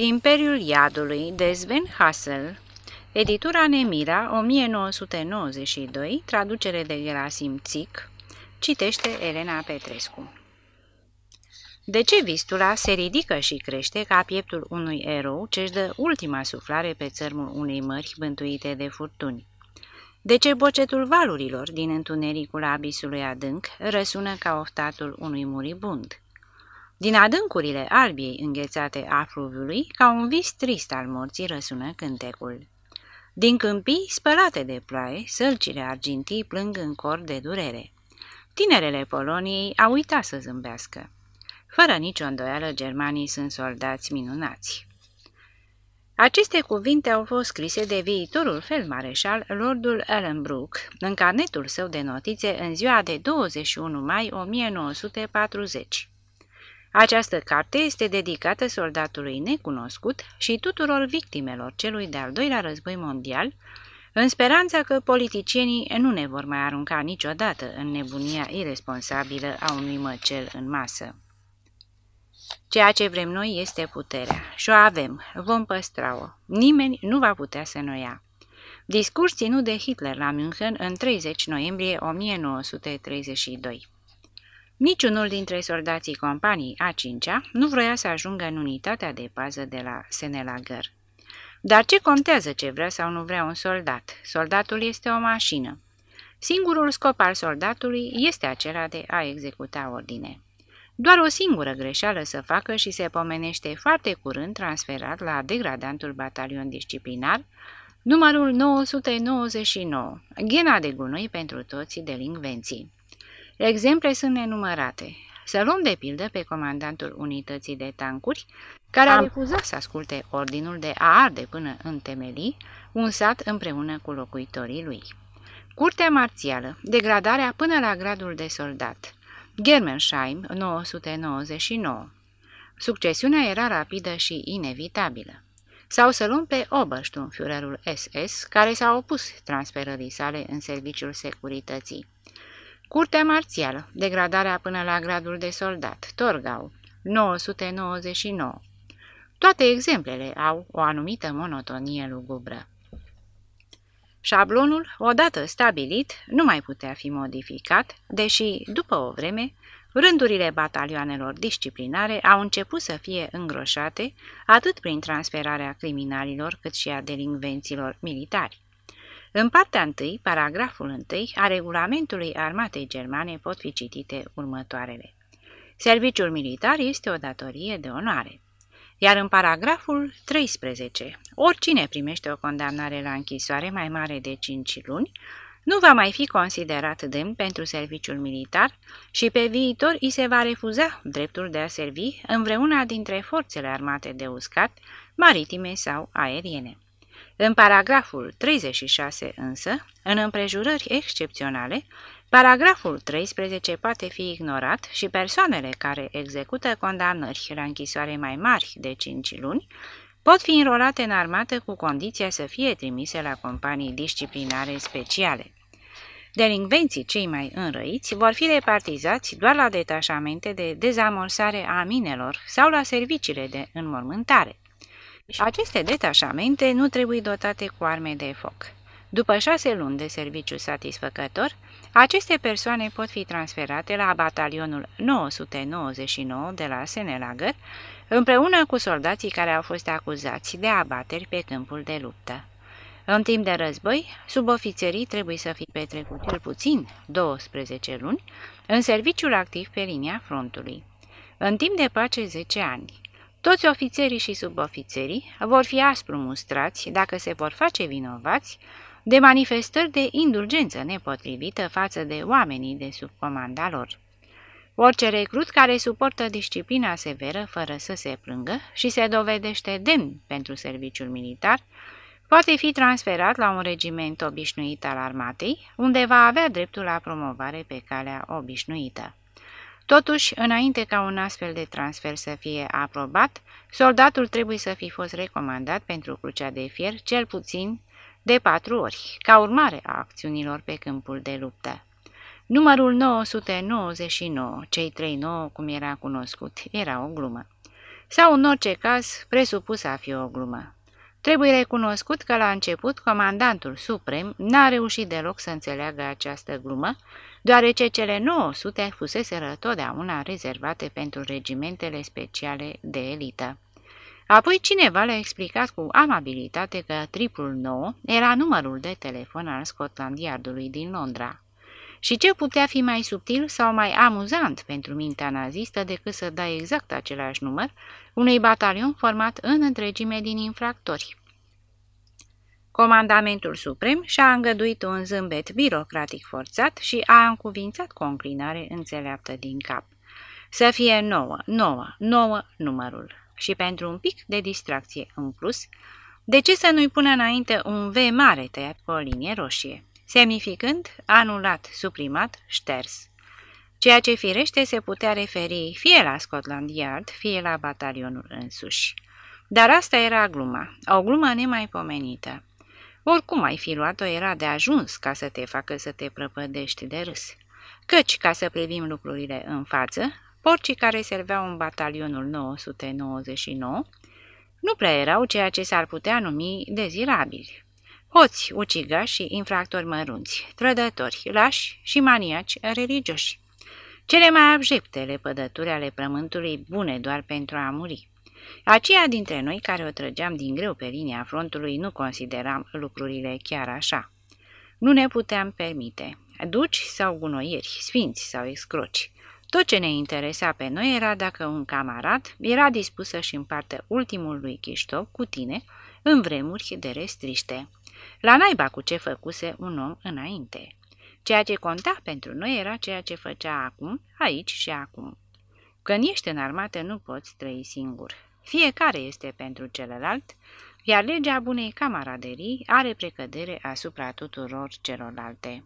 Imperiul Iadului de Sven Hassel Editura Nemira 1992, traducere de Gerasim Țic, citește Elena Petrescu. De ce vistula se ridică și crește ca pieptul unui erou ce-și dă ultima suflare pe țărmul unei mări bântuite de furtuni? De ce bocetul valurilor din întunericul abisului adânc răsună ca oftatul unui muribund? Din adâncurile albiei înghețate a fluviului, ca un vis trist al morții răsună cântecul. Din câmpii spălate de ploaie, sălcile argintii plâng în cor de durere. Tinerele Poloniei au uitat să zâmbească. Fără nicio îndoială, germanii sunt soldați minunați. Aceste cuvinte au fost scrise de viitorul feldmareșal Lordul Ellenbrook în carnetul său de notițe în ziua de 21 mai 1940. Această carte este dedicată soldatului necunoscut și tuturor victimelor celui de-al doilea război mondial, în speranța că politicienii nu ne vor mai arunca niciodată în nebunia irresponsabilă a unui măcel în masă. Ceea ce vrem noi este puterea și o avem, vom păstra-o. Nimeni nu va putea să ne ia. Discurs ținut de Hitler la München în 30 noiembrie 1932 Niciunul dintre soldații companiei a cincea nu vroia să ajungă în unitatea de pază de la Senelager. Dar ce contează ce vrea sau nu vrea un soldat? Soldatul este o mașină. Singurul scop al soldatului este acela de a executa ordine. Doar o singură greșeală să facă și se pomenește foarte curând transferat la degradantul batalion disciplinar, numărul 999, ghena de gunoi pentru toți delinvenții. Exemple sunt nenumărate. Să luăm de pildă pe comandantul unității de tancuri, care a refuzat să asculte ordinul de a arde până în temelii un sat împreună cu locuitorii lui. Curtea marțială, degradarea până la gradul de soldat. Germersheim, 999. Succesiunea era rapidă și inevitabilă. Sau să luăm pe Obersturmführerul SS, care s-a opus transferării sale în serviciul securității. Curtea marțială, degradarea până la gradul de soldat, Torgau, 999. Toate exemplele au o anumită monotonie lugubră. Șablonul, odată stabilit, nu mai putea fi modificat, deși, după o vreme, rândurile batalioanelor disciplinare au început să fie îngroșate atât prin transferarea criminalilor cât și a delinvenților militari. În partea 1, paragraful 1 a regulamentului armatei germane pot fi citite următoarele. Serviciul militar este o datorie de onoare. Iar în paragraful 13, oricine primește o condamnare la închisoare mai mare de 5 luni, nu va mai fi considerat demn pentru serviciul militar și pe viitor îi se va refuza dreptul de a servi în vreuna dintre forțele armate de uscat, maritime sau aeriene. În paragraful 36 însă, în împrejurări excepționale, paragraful 13 poate fi ignorat și persoanele care execută condamnări la închisoare mai mari de 5 luni pot fi înrolate în armată cu condiția să fie trimise la companii disciplinare speciale. Delinvenții cei mai înrăiți vor fi repartizați doar la detașamente de dezamorsare a minelor sau la serviciile de înmormântare. Aceste detașamente nu trebuie dotate cu arme de foc. După șase luni de serviciu satisfăcător, aceste persoane pot fi transferate la batalionul 999 de la Senelager, împreună cu soldații care au fost acuzați de abateri pe câmpul de luptă. În timp de război, subofițerii trebuie să fie petrecut cel puțin 12 luni în serviciul activ pe linia frontului. În timp de pace 10 ani. Toți ofițerii și subofițerii vor fi aspru mustrați dacă se vor face vinovați de manifestări de indulgență nepotrivită față de oamenii de sub comanda lor. Orice recrut care suportă disciplina severă fără să se plângă și se dovedește demn pentru serviciul militar, poate fi transferat la un regiment obișnuit al armatei, unde va avea dreptul la promovare pe calea obișnuită. Totuși, înainte ca un astfel de transfer să fie aprobat, soldatul trebuie să fi fost recomandat pentru crucea de fier cel puțin de patru ori, ca urmare a acțiunilor pe câmpul de luptă. Numărul 999, cei 39, cum era cunoscut, era o glumă. sau în orice caz presupus a fi o glumă. Trebuie recunoscut că la început comandantul suprem n-a reușit deloc să înțeleagă această glumă, deoarece cele 900 fuseseră totdeauna rezervate pentru regimentele speciale de elită. Apoi cineva le-a explicat cu amabilitate că triplul 9 era numărul de telefon al Scotland Yardului din Londra. Și ce putea fi mai subtil sau mai amuzant pentru mintea nazistă decât să dai exact același număr unui batalion format în întregime din infractori. Comandamentul Suprem și-a îngăduit un zâmbet birocratic forțat și a încuvințat cu o înclinare înțeleaptă din cap. Să fie nouă, nouă, nouă numărul. Și pentru un pic de distracție în plus, de ce să nu-i pună înainte un V mare tăiat cu o linie roșie, semnificând anulat, suprimat, șters? Ceea ce firește se putea referi fie la Scotland Yard, fie la batalionul însuși. Dar asta era gluma, o glumă nemaipomenită. Oricum ai fi luat-o, era de ajuns ca să te facă să te prăpădești de râs. Căci, ca să privim lucrurile în față, porcii care serveau în batalionul 999 nu prea erau ceea ce s-ar putea numi dezirabili. Hoți, ucigași și infractori mărunți, trădători, lași și maniaci religioși. Cele mai abjecte pădături ale pământului bune doar pentru a muri. Aceia dintre noi care o trăgeam din greu pe linia frontului nu consideram lucrurile chiar așa. Nu ne puteam permite. Duci sau gunoieri, sfinți sau excroci. Tot ce ne interesa pe noi era dacă un camarad era dispus să-și împartă ultimul lui chiștoc cu tine în vremuri de restriște. La naiba cu ce făcuse un om înainte. Ceea ce conta pentru noi era ceea ce făcea acum, aici și acum. Când ești în armată nu poți trăi singur. Fiecare este pentru celălalt, iar legea bunei camaraderii are precădere asupra tuturor celorlalte.